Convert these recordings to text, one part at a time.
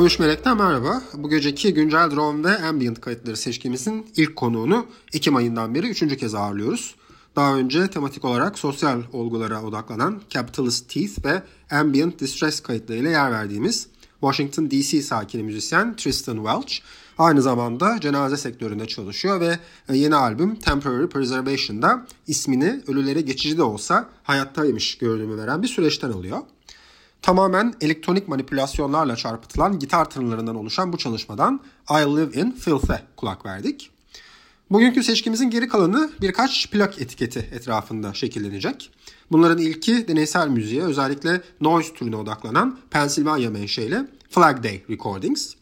13 Melek'ten merhaba. Bu geceki güncel drone ve ambient kayıtları seçkimizin ilk konuğunu Ekim ayından beri üçüncü kez ağırlıyoruz. Daha önce tematik olarak sosyal olgulara odaklanan Capitalist Teeth ve Ambient Distress kayıtlarıyla yer verdiğimiz Washington DC sakini müzisyen Tristan Welch aynı zamanda cenaze sektöründe çalışıyor ve yeni albüm Temporary Preservation'da ismini ölülere geçici de olsa hayattaymış görünümü veren bir süreçten alıyor. Tamamen elektronik manipülasyonlarla çarpıtılan gitar tınılarından oluşan bu çalışmadan I Live in Filth'e kulak verdik. Bugünkü seçkimizin geri kalanı birkaç plak etiketi etrafında şekillenecek. Bunların ilki deneysel müziğe özellikle noise türüne odaklanan Pennsylvania menşeli Flag Day Recordings.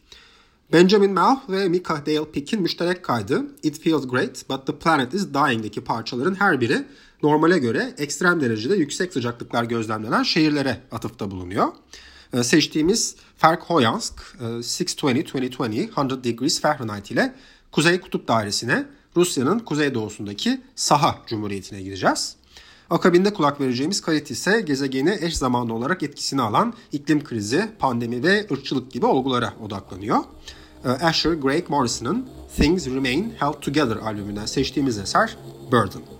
Benjamin Mouth ve Mika Dale Pick'in müşterek kaydı It Feels Great But The Planet Is Dying'deki parçaların her biri normale göre ekstrem derecede yüksek sıcaklıklar gözlemlenen şehirlere atıfta bulunuyor. Ee, seçtiğimiz Ferk Hoyansk 620-2020 100 Degrees Fahrenheit ile Kuzey Kutup Dairesi'ne Rusya'nın kuzeydoğusundaki Saha Cumhuriyeti'ne gideceğiz. Akabinde kulak vereceğimiz kayıt ise gezegeni eş zamanlı olarak etkisini alan iklim krizi, pandemi ve ırkçılık gibi olgulara odaklanıyor. Ee, Asher Greg Morrison'ın Things Remain Held Together albümünden seçtiğimiz eser Burden.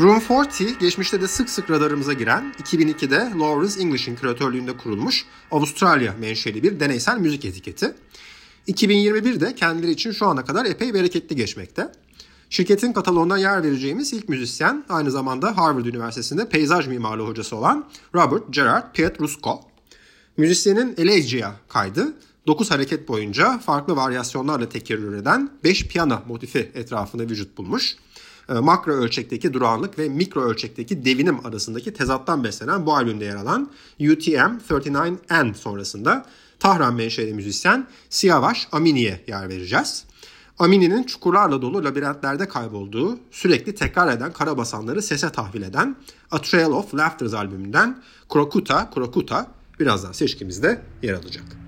Room 40 geçmişte de sık sık radarımıza giren 2002'de Lawrence English'in küratörlüğünde kurulmuş Avustralya menşeli bir deneysel müzik etiketi. 2021'de kendileri için şu ana kadar epey bereketli geçmekte. Şirketin kataloğundan yer vereceğimiz ilk müzisyen aynı zamanda Harvard Üniversitesi'nde peyzaj mimarlığı hocası olan Robert Gerard Pietrusco. Müzisyenin Elegia kaydı 9 hareket boyunca farklı varyasyonlarla tekerrür eden 5 piyano motifi etrafında vücut bulmuş. Ee, makro ölçekteki durağanlık ve mikro ölçekteki devinim arasındaki tezattan beslenen bu albümde yer alan UTM 39N sonrasında Tahran menşeli müzisyen Siyavaş Amini'ye yer vereceğiz. Amini'nin çukurlarla dolu labirentlerde kaybolduğu, sürekli tekrar eden karabasanları sese tahvil eden A Trail of Laughters albümünden Krokuta Krokuta birazdan seçkimizde yer alacak.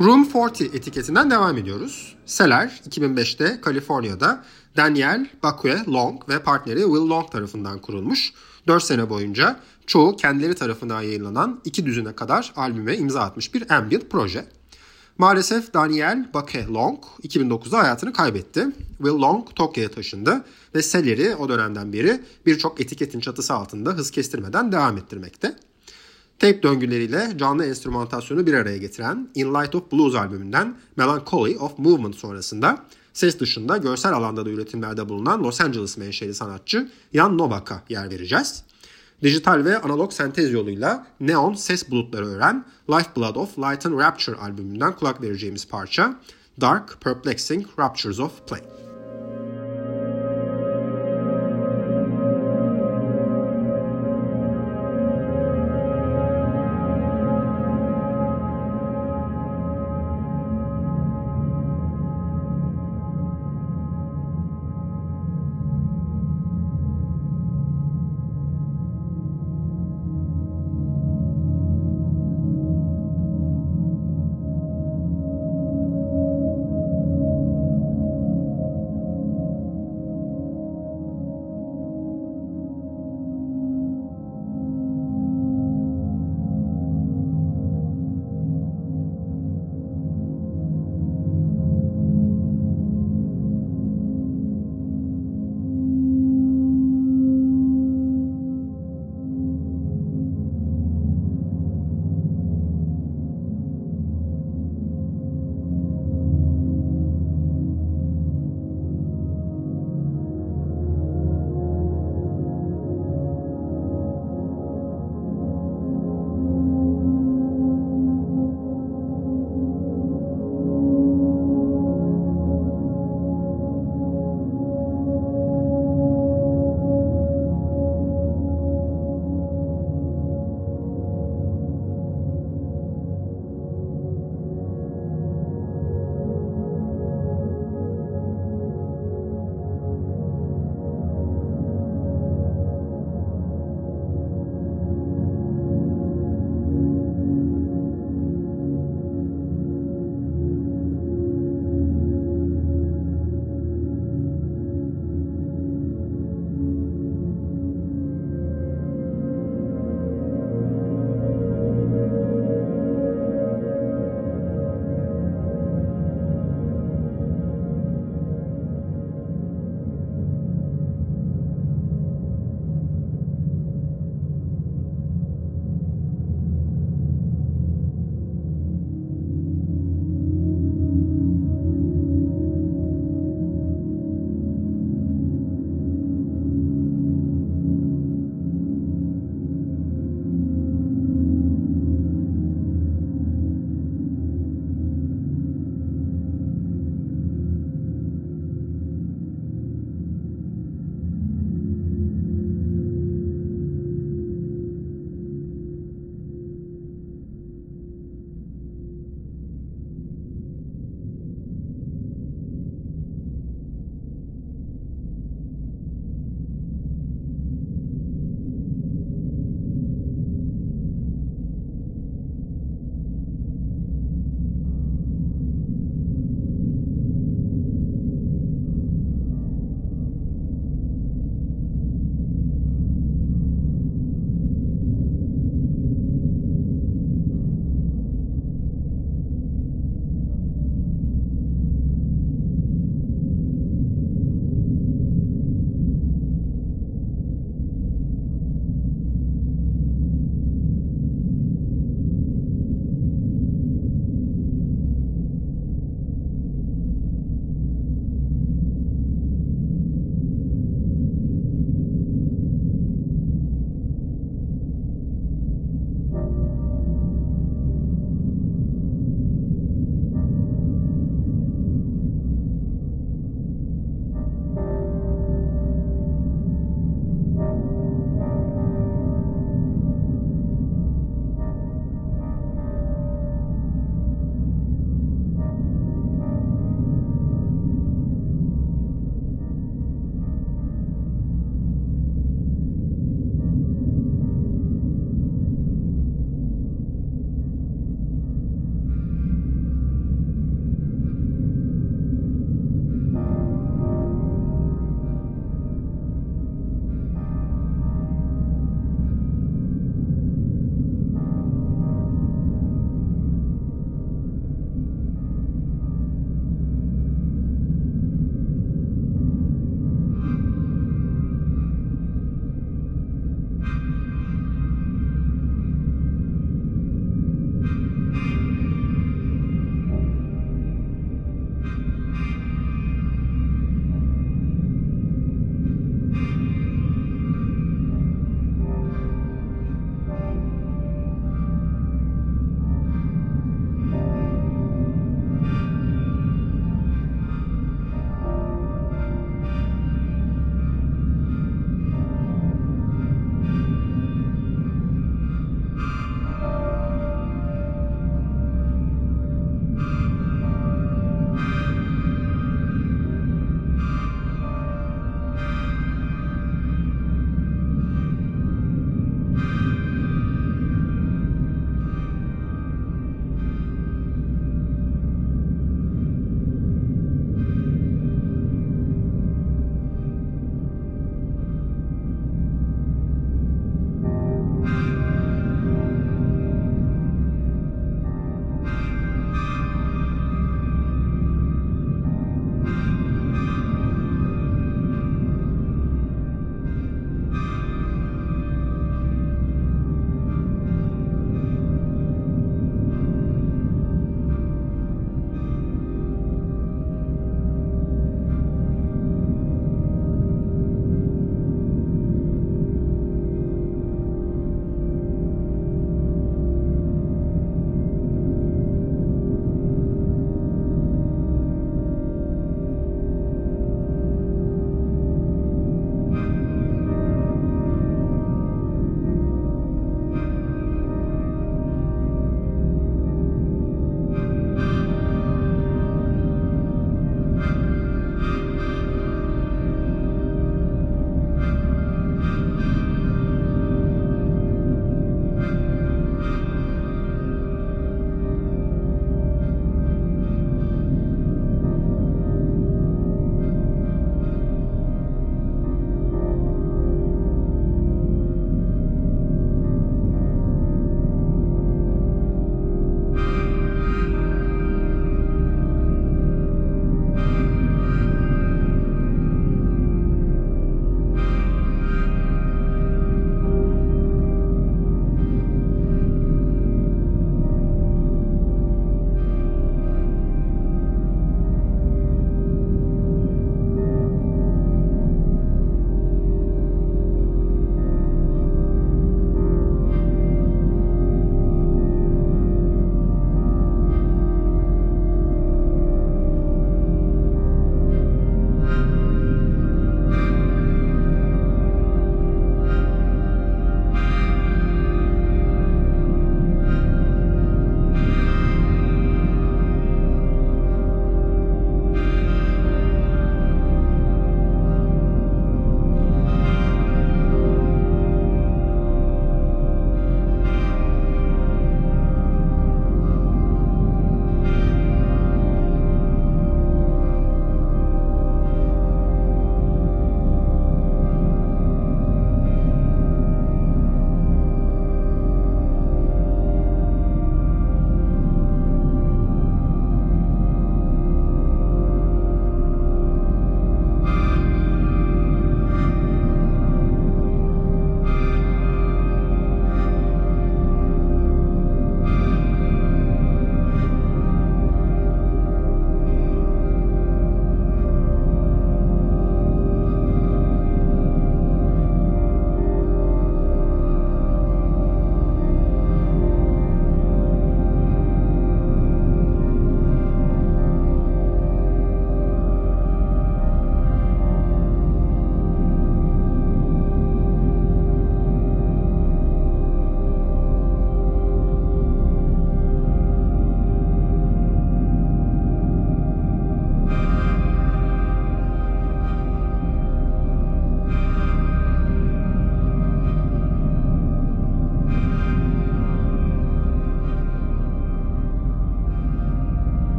Room 40 etiketinden devam ediyoruz. Seller 2005'te Kaliforniya'da Daniel Bakue Long ve partneri Will Long tarafından kurulmuş. 4 sene boyunca çoğu kendileri tarafından yayınlanan iki düzine kadar albüme imza atmış bir ambient proje. Maalesef Daniel Bakue Long 2009'da hayatını kaybetti. Will Long Tokyo'ya taşındı ve Seller'i o dönemden beri birçok etiketin çatısı altında hız kestirmeden devam ettirmekte. Tape döngüleriyle canlı enstrümantasyonu bir araya getiren In Light of Blues albümünden Melancholy of Movement sonrasında ses dışında görsel alanda da üretimlerde bulunan Los Angeles menşeli sanatçı Jan Novak'a yer vereceğiz. Dijital ve analog sentez yoluyla neon ses bulutları öğren Lifeblood of Light and Rapture albümünden kulak vereceğimiz parça Dark Perplexing Raptures of Play.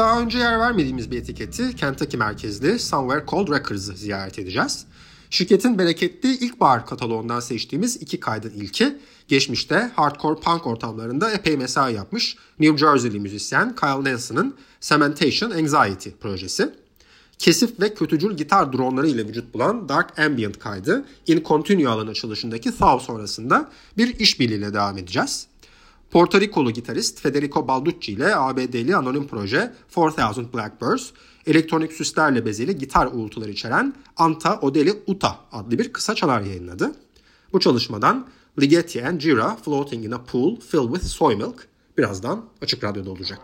Daha önce yer vermediğimiz bir etiketi Kentucky merkezli Somewhere Called Records'ı ziyaret edeceğiz. Şirketin bereketli ilkbahar kataloğundan seçtiğimiz iki kaydın ilki, geçmişte hardcore punk ortamlarında epey mesai yapmış New Jersey'li müzisyen Kyle Nelson'ın Cementation Anxiety projesi. Kesif ve kötücül gitar dronları ile vücut bulan Dark Ambient kaydı In Continue alan açılışındaki Thaw sonrasında bir işbirliğiyle devam edeceğiz. Porto Rikolu gitarist Federico Balducci ile ABD'li anonim proje 4000 Blackbirds, elektronik süslerle bezeli gitar uğultuları içeren Anta Odeli Uta adlı bir kısa çalar yayınladı. Bu çalışmadan Ligeti and Gira Floating in a Pool Filled with Soy Milk birazdan Açık Radyo'da olacak.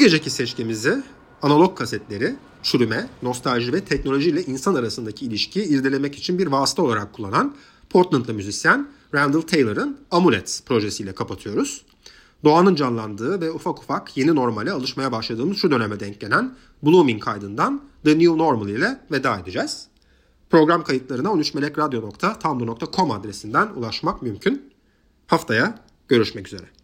Geceki seçkimizi analog kasetleri, çürüme, nostalji ve teknolojiyle insan arasındaki ilişkiyi irdelemek için bir vasıta olarak kullanan Portland'lı müzisyen Randall Taylor'ın Amulet projesiyle kapatıyoruz. Doğanın canlandığı ve ufak ufak yeni normale alışmaya başladığımız şu döneme denk gelen Blooming kaydından The New Normal ile veda edeceğiz. Program kayıtlarına 13melekradyo.tumblr.com adresinden ulaşmak mümkün. Haftaya görüşmek üzere.